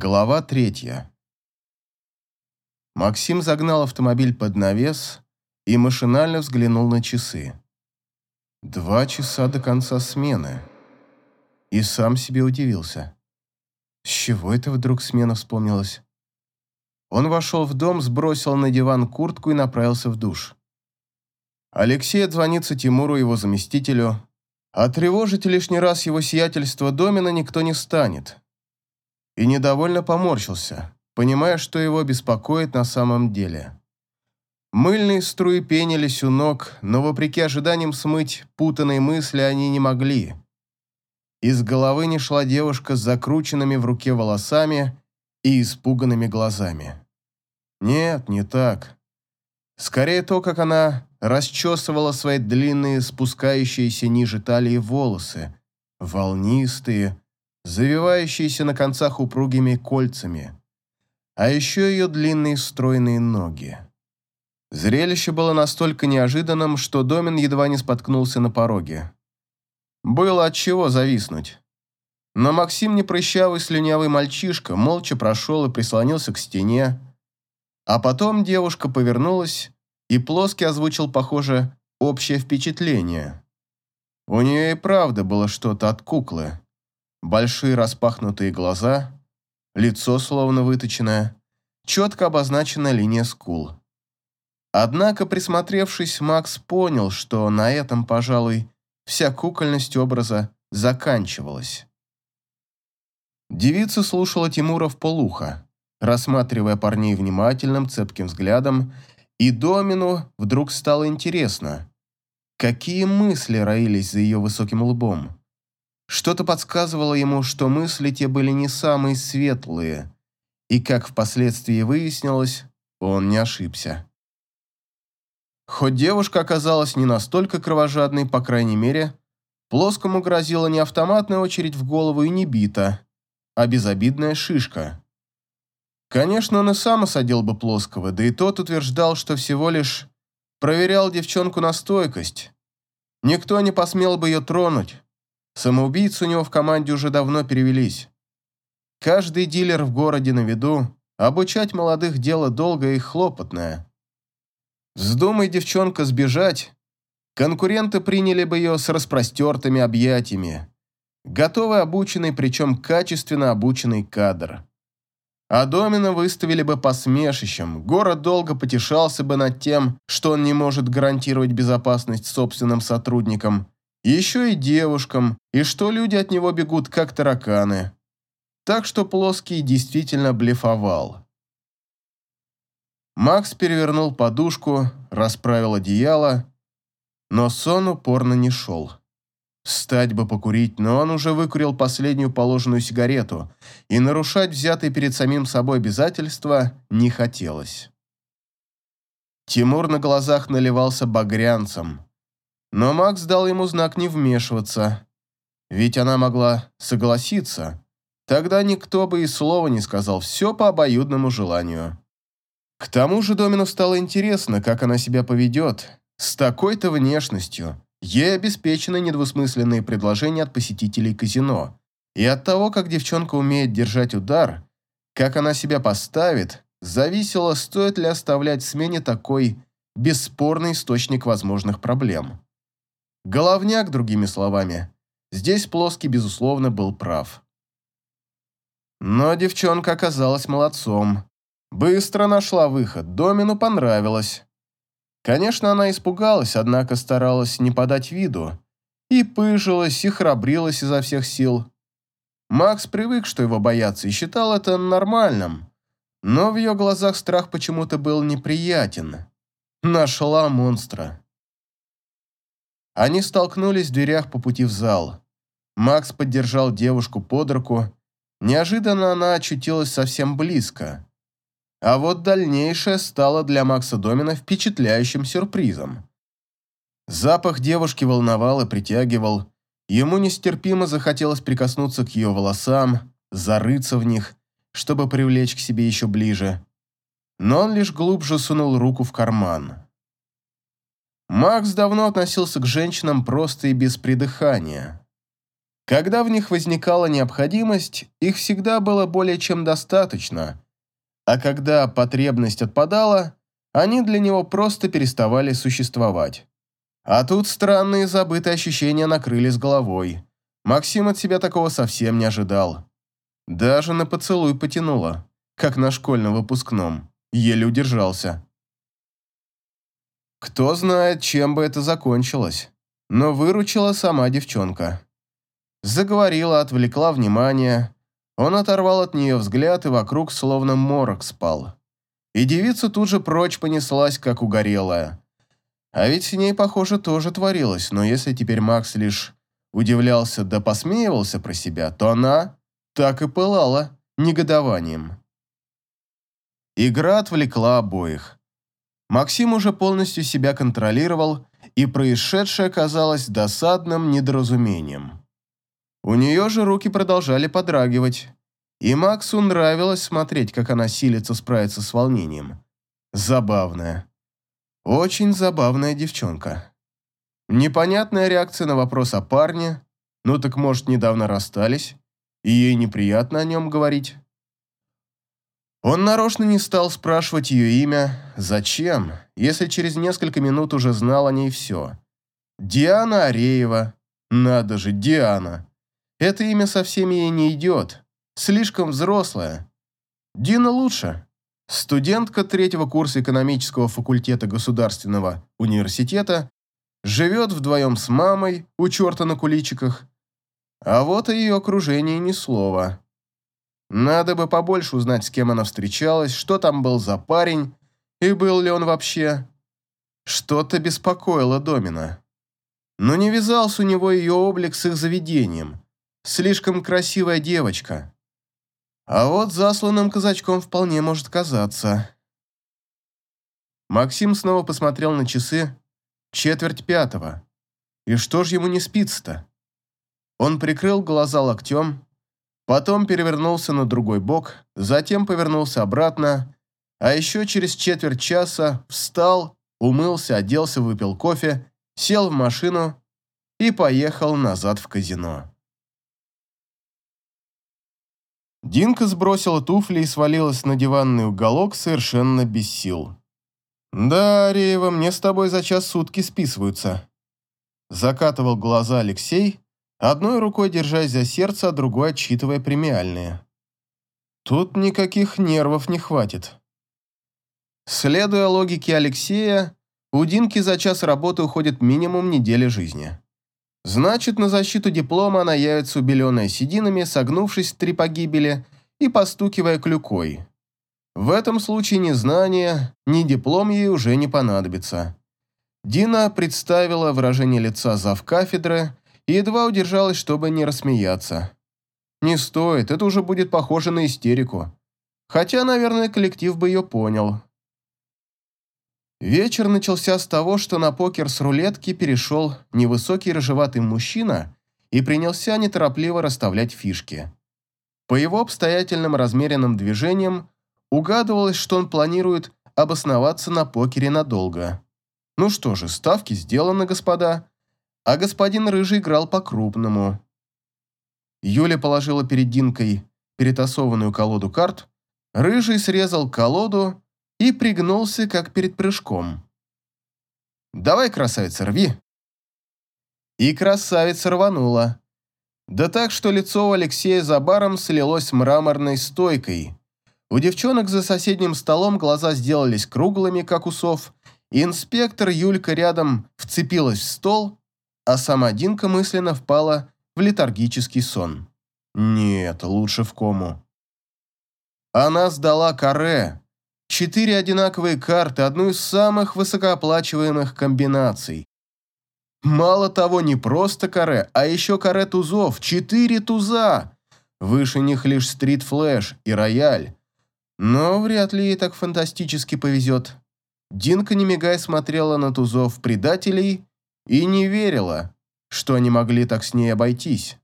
Глава третья. Максим загнал автомобиль под навес и машинально взглянул на часы. Два часа до конца смены. И сам себе удивился. С чего это вдруг смена вспомнилась? Он вошел в дом, сбросил на диван куртку и направился в душ. Алексей отзвонится Тимуру, его заместителю. А тревожить лишний раз его сиятельство Домина никто не станет и недовольно поморщился, понимая, что его беспокоит на самом деле. Мыльные струи пенились у ног, но, вопреки ожиданиям смыть путанные мысли, они не могли. Из головы не шла девушка с закрученными в руке волосами и испуганными глазами. Нет, не так. Скорее то, как она расчесывала свои длинные, спускающиеся ниже талии волосы, волнистые, завивающиеся на концах упругими кольцами, а еще ее длинные стройные ноги. Зрелище было настолько неожиданным, что Домин едва не споткнулся на пороге. Было от чего зависнуть. Но Максим, непрощавый слюнявый мальчишка, молча прошел и прислонился к стене, а потом девушка повернулась и плоски озвучил, похоже, общее впечатление. У нее и правда было что-то от куклы. Большие распахнутые глаза, лицо словно выточенное, четко обозначена линия скул. Однако, присмотревшись, Макс понял, что на этом, пожалуй, вся кукольность образа заканчивалась. Девица слушала Тимура в полухо, рассматривая парней внимательным, цепким взглядом, и Домину вдруг стало интересно, какие мысли роились за ее высоким лбом. Что-то подсказывало ему, что мысли те были не самые светлые, и, как впоследствии выяснилось, он не ошибся. Хоть девушка оказалась не настолько кровожадной, по крайней мере, Плоскому грозила не автоматная очередь в голову и не бита, а безобидная шишка. Конечно, он и сам осадил бы Плоского, да и тот утверждал, что всего лишь проверял девчонку на стойкость. Никто не посмел бы ее тронуть, Самоубийцы у него в команде уже давно перевелись. Каждый дилер в городе на виду, обучать молодых дело долгое и хлопотное. Вздумай девчонка сбежать, конкуренты приняли бы ее с распростертыми объятиями. Готовый обученный, причем качественно обученный кадр. А Домина выставили бы посмешищем, город долго потешался бы над тем, что он не может гарантировать безопасность собственным сотрудникам, еще и девушкам, и что люди от него бегут, как тараканы. Так что Плоский действительно блефовал. Макс перевернул подушку, расправил одеяло, но сон упорно не шел. Встать бы покурить, но он уже выкурил последнюю положенную сигарету, и нарушать взятые перед самим собой обязательства не хотелось. Тимур на глазах наливался багрянцем, но Макс дал ему знак не вмешиваться, ведь она могла согласиться. Тогда никто бы и слова не сказал, все по обоюдному желанию. К тому же Домину стало интересно, как она себя поведет. С такой-то внешностью ей обеспечены недвусмысленные предложения от посетителей казино. И от того, как девчонка умеет держать удар, как она себя поставит, зависело, стоит ли оставлять смене такой бесспорный источник возможных проблем. Головняк, другими словами. Здесь Плоский, безусловно, был прав. Но девчонка оказалась молодцом. Быстро нашла выход, Домину понравилось. Конечно, она испугалась, однако старалась не подать виду. И пыжилась, и храбрилась изо всех сил. Макс привык, что его боятся, и считал это нормальным. Но в ее глазах страх почему-то был неприятен. Нашла монстра. Они столкнулись в дверях по пути в зал. Макс поддержал девушку под руку. Неожиданно она очутилась совсем близко. А вот дальнейшее стало для Макса Домина впечатляющим сюрпризом. Запах девушки волновал и притягивал. Ему нестерпимо захотелось прикоснуться к ее волосам, зарыться в них, чтобы привлечь к себе еще ближе. Но он лишь глубже сунул руку в карман. Макс давно относился к женщинам просто и без придыхания. Когда в них возникала необходимость, их всегда было более чем достаточно, а когда потребность отпадала, они для него просто переставали существовать. А тут странные забытые ощущения накрыли с головой. Максим от себя такого совсем не ожидал. Даже на поцелуй потянуло, как на школьном выпускном. Еле удержался. Кто знает, чем бы это закончилось. Но выручила сама девчонка. Заговорила, отвлекла внимание. Он оторвал от нее взгляд и вокруг словно морок спал. И девица тут же прочь понеслась, как угорелая. А ведь с ней, похоже, тоже творилось, но если теперь Макс лишь удивлялся да посмеивался про себя, то она так и пылала негодованием. Игра отвлекла обоих. Максим уже полностью себя контролировал, и происшедшее казалось досадным недоразумением. У нее же руки продолжали подрагивать, и Максу нравилось смотреть, как она силится справиться с волнением. Забавная. Очень забавная девчонка. Непонятная реакция на вопрос о парне. Ну так, может, недавно расстались, и ей неприятно о нем говорить. Он нарочно не стал спрашивать ее имя. Зачем, если через несколько минут уже знал о ней все? Диана Ареева. Надо же, Диана. Это имя совсем ей не идет. Слишком взрослая. Дина лучше. Студентка третьего курса экономического факультета Государственного университета живет вдвоем с мамой у черта на куличиках, а вот о ее окружении ни слова. Надо бы побольше узнать, с кем она встречалась, что там был за парень и был ли он вообще. Что-то беспокоило Домина. Но не вязался у него ее облик с их заведением. Слишком красивая девочка. А вот засланным казачком вполне может казаться. Максим снова посмотрел на часы. Четверть пятого. И что ж ему не спится-то? Он прикрыл глаза локтем, потом перевернулся на другой бок, затем повернулся обратно, а еще через четверть часа встал, умылся, оделся, выпил кофе, сел в машину и поехал назад в казино. Динка сбросила туфли и свалилась на диванный уголок совершенно без сил. «Да, Ареева, мне с тобой за час сутки списываются». Закатывал глаза Алексей, одной рукой держась за сердце, а другой отчитывая премиальные. Тут никаких нервов не хватит. Следуя логике Алексея, у Динки за час работы уходит минимум недели жизни. Значит, на защиту диплома она явится убеленная сединами, согнувшись в три погибели и постукивая клюкой. В этом случае ни знание, ни диплом ей уже не понадобится. Дина представила выражение лица зав кафедры и едва удержалась, чтобы не рассмеяться. Не стоит, это уже будет похоже на истерику. Хотя, наверное, коллектив бы ее понял. Вечер начался с того, что на покер с рулетки перешел невысокий рыжеватый мужчина и принялся неторопливо расставлять фишки. По его обстоятельным размеренным движениям угадывалось, что он планирует обосноваться на покере надолго. Ну что же, ставки сделаны, господа, а господин Рыжий играл по-крупному. Юля положила перед Динкой перетасованную колоду карт, Рыжий срезал колоду и пригнулся, как перед прыжком. «Давай, красавица, рви!» И красавица рванула. Да так, что лицо у Алексея за баром слилось мраморной стойкой. У девчонок за соседним столом глаза сделались круглыми, как у сов, и инспектор Юлька рядом вцепилась в стол, а сама Динка мысленно впала в летаргический сон. Нет, лучше в кому. Она сдала каре, Четыре одинаковые карты, одну из самых высокооплачиваемых комбинаций. Мало того, не просто каре, а еще каре тузов. Четыре туза! Выше них лишь стрит-флэш и рояль. Но вряд ли ей так фантастически повезет. Динка, не мигая, смотрела на тузов предателей и не верила, что они могли так с ней обойтись.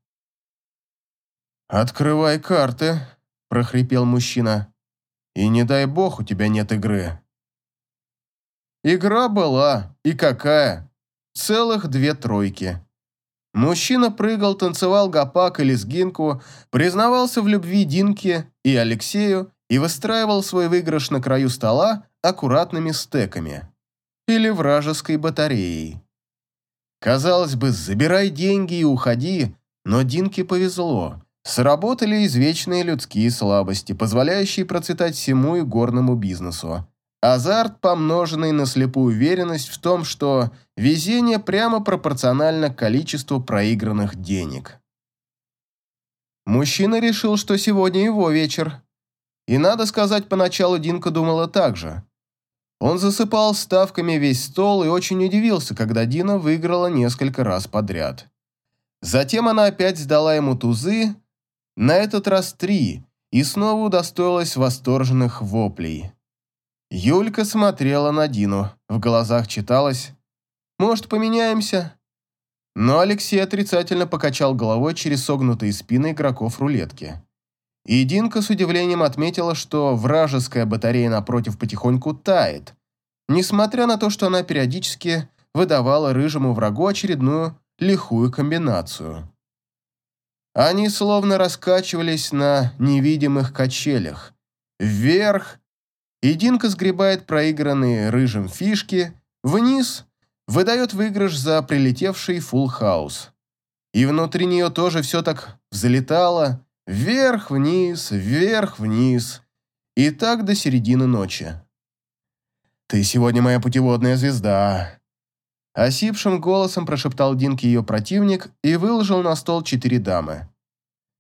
«Открывай карты», – прохрипел мужчина. И не дай бог, у тебя нет игры. Игра была, и какая? Целых две тройки. Мужчина прыгал, танцевал гопак и лезгинку, признавался в любви Динке и Алексею и выстраивал свой выигрыш на краю стола аккуратными стеками. Или вражеской батареей. Казалось бы, забирай деньги и уходи, но Динке повезло. Сработали извечные людские слабости, позволяющие процветать всему и горному бизнесу. Азарт, помноженный на слепую уверенность в том, что везение прямо пропорционально количеству проигранных денег. Мужчина решил, что сегодня его вечер. И, надо сказать, поначалу Динка думала так же. Он засыпал ставками весь стол и очень удивился, когда Дина выиграла несколько раз подряд. Затем она опять сдала ему тузы, на этот раз три, и снова удостоилась восторженных воплей. Юлька смотрела на Дину. В глазах читалось «Может, поменяемся?» Но Алексей отрицательно покачал головой через согнутые спины игроков рулетки. И Динка с удивлением отметила, что вражеская батарея напротив потихоньку тает, несмотря на то, что она периодически выдавала рыжему врагу очередную лихую комбинацию. Они словно раскачивались на невидимых качелях. Вверх и Динка сгребает проигранные рыжим фишки, вниз выдает выигрыш за прилетевший фулл хаус. И внутри нее тоже все так взлетало, вверх-вниз, вверх-вниз, и так до середины ночи. «Ты сегодня моя путеводная звезда», Осипшим голосом прошептал Динке ее противник и выложил на стол четыре дамы.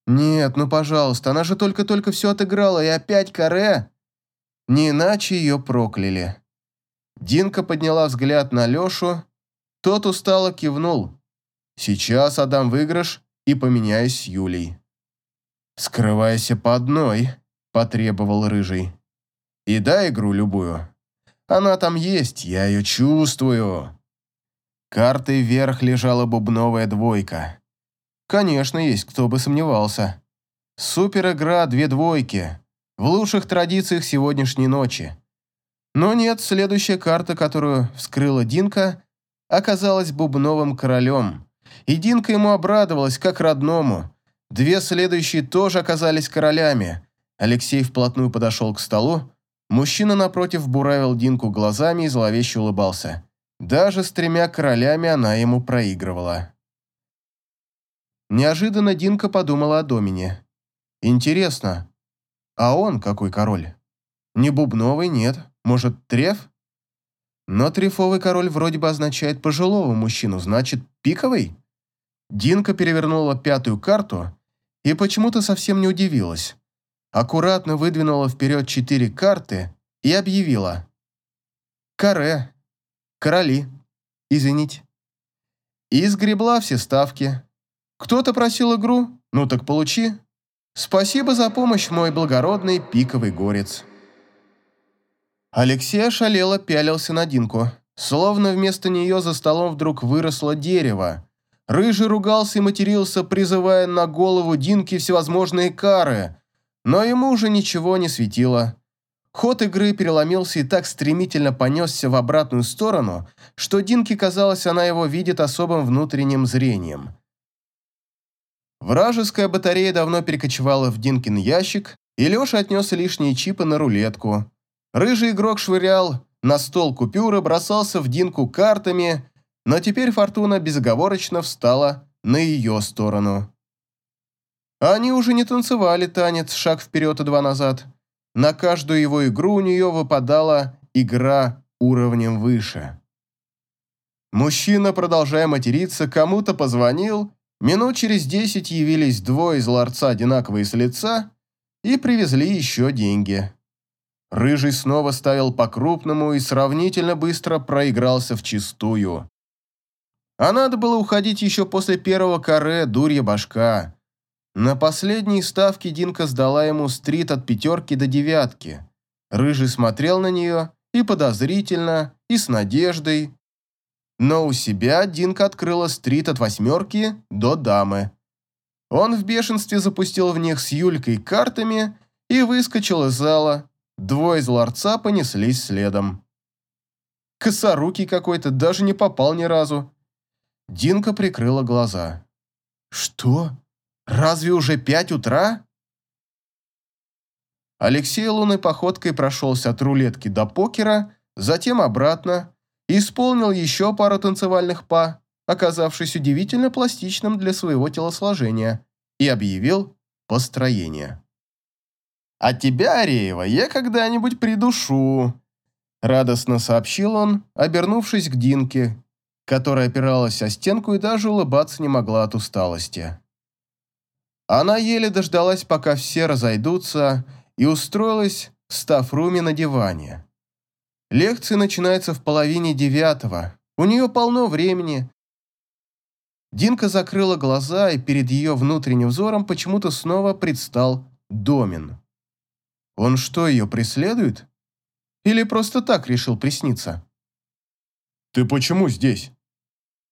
«Нет, ну пожалуйста, она же только-только все отыграла, и опять каре!» Не иначе ее прокляли. Динка подняла взгляд на Лешу, тот устало кивнул. «Сейчас отдам выигрыш и поменяюсь с Юлей». «Скрывайся по одной», – потребовал Рыжий. «И дай игру любую. Она там есть, я ее чувствую». Картой вверх лежала бубновая двойка. Конечно, есть, кто бы сомневался. Супер игра, две двойки в лучших традициях сегодняшней ночи. Но нет, следующая карта, которую вскрыла Динка, оказалась бубновым королем. И Динка ему обрадовалась, как родному. Две следующие тоже оказались королями. Алексей вплотную подошел к столу. Мужчина напротив буравил Динку глазами и зловеще улыбался. Даже с тремя королями она ему проигрывала. Неожиданно Динка подумала о Домине. Интересно, а он какой король? Не бубновый, нет. Может, треф? Но трефовый король вроде бы означает пожилого мужчину, значит, пиковый? Динка перевернула пятую карту и почему-то совсем не удивилась. Аккуратно выдвинула вперед четыре карты и объявила. «Каре. Короли. Извините». И сгребла все ставки. Кто-то просил игру? Ну так получи. Спасибо за помощь, мой благородный пиковый горец. Алексей ошалело пялился на Динку. Словно вместо нее за столом вдруг выросло дерево. Рыжий ругался и матерился, призывая на голову Динки всевозможные кары. Но ему уже ничего не светило. Ход игры переломился и так стремительно понесся в обратную сторону, что Динке казалось, она его видит особым внутренним зрением. Вражеская батарея давно перекочевала в Динкин ящик, и Леша отнес лишние чипы на рулетку. Рыжий игрок швырял на стол купюры, бросался в Динку картами, но теперь Фортуна безоговорочно встала на ее сторону. Они уже не танцевали танец шаг вперед и два назад. На каждую его игру у нее выпадала игра уровнем выше. Мужчина, продолжая материться, кому-то позвонил Минут через десять явились двое из ларца одинаковые с лица и привезли еще деньги. Рыжий снова ставил по-крупному и сравнительно быстро проигрался в чистую. А надо было уходить еще после первого каре дурья башка. На последней ставке Динка сдала ему стрит от пятерки до девятки. Рыжий смотрел на нее и подозрительно, и с надеждой, но у себя Динка открыла стрит от восьмерки до дамы. Он в бешенстве запустил в них с Юлькой картами и выскочил из зала. Двое из ларца понеслись следом. Косорукий какой-то, даже не попал ни разу. Динка прикрыла глаза. Что? Разве уже пять утра? Алексей лунной походкой прошелся от рулетки до покера, затем обратно, и исполнил еще пару танцевальных па, оказавшись удивительно пластичным для своего телосложения, и объявил построение. «А тебя, Ареева, я когда-нибудь придушу», радостно сообщил он, обернувшись к Динке, которая опиралась о стенку и даже улыбаться не могла от усталости. Она еле дождалась, пока все разойдутся, и устроилась в стафруме на диване. Лекция начинается в половине девятого. У нее полно времени. Динка закрыла глаза, и перед ее внутренним взором почему-то снова предстал Домин. Он что, ее преследует? Или просто так решил присниться? «Ты почему здесь?»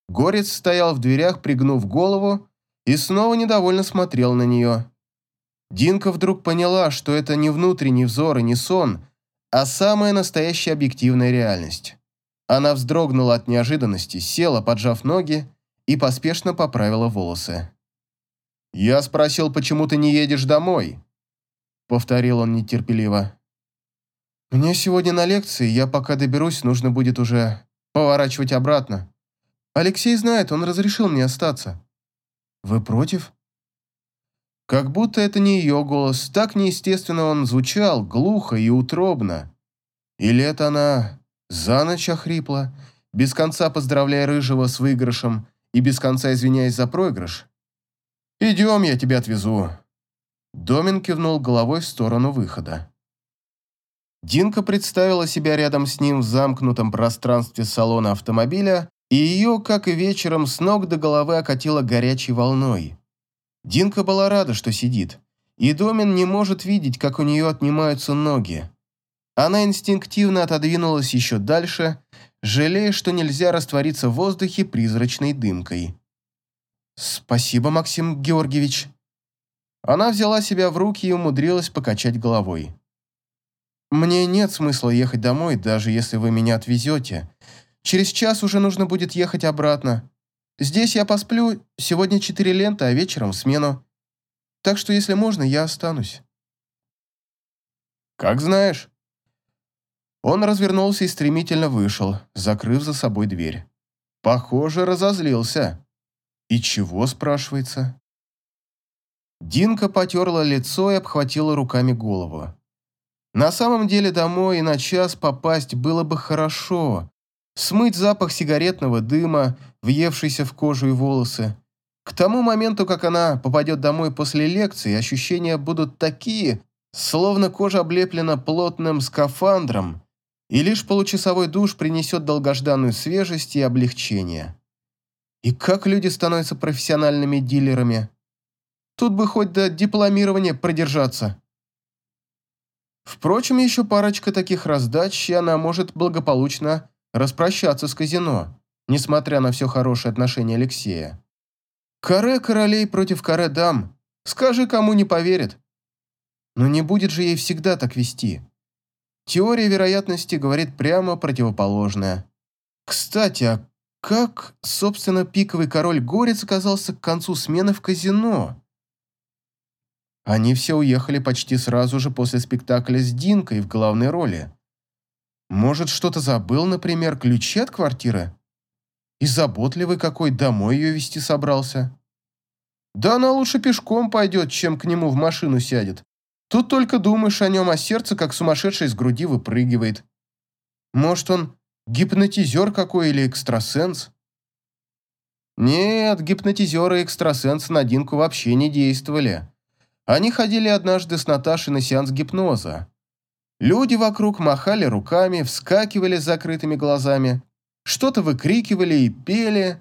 Горец стоял в дверях, пригнув голову, и снова недовольно смотрел на нее. Динка вдруг поняла, что это не внутренний взор и не сон, а самая настоящая объективная реальность. Она вздрогнула от неожиданности, села, поджав ноги, и поспешно поправила волосы. «Я спросил, почему ты не едешь домой?» Повторил он нетерпеливо. «Мне сегодня на лекции, я пока доберусь, нужно будет уже поворачивать обратно. Алексей знает, он разрешил мне остаться. Вы против?» Как будто это не ее голос, так неестественно он звучал, глухо и утробно. Или это она за ночь охрипла, без конца поздравляя Рыжего с выигрышем и без конца извиняясь за проигрыш? «Идем, я тебя отвезу». Домин кивнул головой в сторону выхода. Динка представила себя рядом с ним в замкнутом пространстве салона автомобиля, и ее, как и вечером, с ног до головы окатило горячей волной. Динка была рада, что сидит, и Домин не может видеть, как у нее отнимаются ноги. Она инстинктивно отодвинулась еще дальше, жалея, что нельзя раствориться в воздухе призрачной дымкой. «Спасибо, Максим Георгиевич». Она взяла себя в руки и умудрилась покачать головой. «Мне нет смысла ехать домой, даже если вы меня отвезете. Через час уже нужно будет ехать обратно. Здесь я посплю, сегодня четыре ленты, а вечером смену. Так что, если можно, я останусь». «Как знаешь». Он развернулся и стремительно вышел, закрыв за собой дверь. Похоже, разозлился. «И чего?» – спрашивается. Динка потерла лицо и обхватила руками голову. На самом деле домой и на час попасть было бы хорошо. Смыть запах сигаретного дыма, въевшийся в кожу и волосы. К тому моменту, как она попадет домой после лекции, ощущения будут такие, словно кожа облеплена плотным скафандром, и лишь получасовой душ принесет долгожданную свежесть и облегчение. И как люди становятся профессиональными дилерами? Тут бы хоть до дипломирования продержаться. Впрочем, еще парочка таких раздач, и она может благополучно распрощаться с казино, несмотря на все хорошее отношение Алексея. Каре королей против каре дам. Скажи, кому не поверит. Но не будет же ей всегда так вести. Теория вероятности говорит прямо противоположное. Кстати, а как, собственно, пиковый король Горец оказался к концу смены в казино? Они все уехали почти сразу же после спектакля с Динкой в главной роли. Может, что-то забыл, например, ключи от квартиры? И заботливый какой домой ее вести собрался. Да она лучше пешком пойдет, чем к нему в машину сядет. Тут только думаешь о нем, а сердце как сумасшедшее из груди выпрыгивает. Может, он гипнотизер какой или экстрасенс? Нет, гипнотизеры и экстрасенсы на Динку вообще не действовали. Они ходили однажды с Наташей на сеанс гипноза. Люди вокруг махали руками, вскакивали с закрытыми глазами, что-то выкрикивали и пели,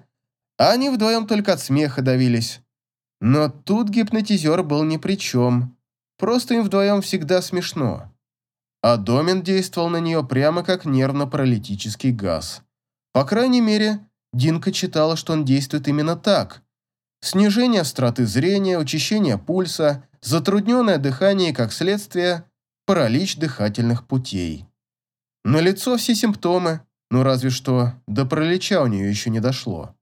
а они вдвоем только от смеха давились. Но тут гипнотизер был ни при чем. Просто им вдвоем всегда смешно. А Домин действовал на нее прямо как нервно-паралитический газ. По крайней мере, Динка читала, что он действует именно так. Снижение остроты зрения, учащение пульса, затрудненное дыхание и, как следствие, паралич дыхательных путей. На лицо все симптомы, но разве что до паралича у нее еще не дошло.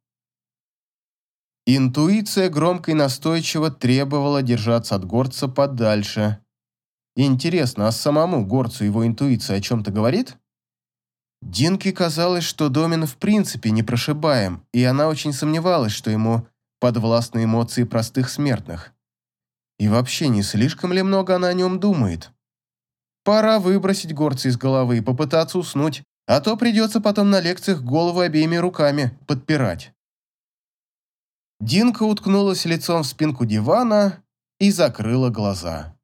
Интуиция громко и настойчиво требовала держаться от горца подальше. Интересно, а самому горцу его интуиция о чем-то говорит? Динке казалось, что Домин в принципе непрошибаем, и она очень сомневалась, что ему подвластны эмоции простых смертных. И вообще, не слишком ли много она о нем думает? Пора выбросить горца из головы и попытаться уснуть, а то придется потом на лекциях голову обеими руками подпирать. Динка уткнулась лицом в спинку дивана и закрыла глаза.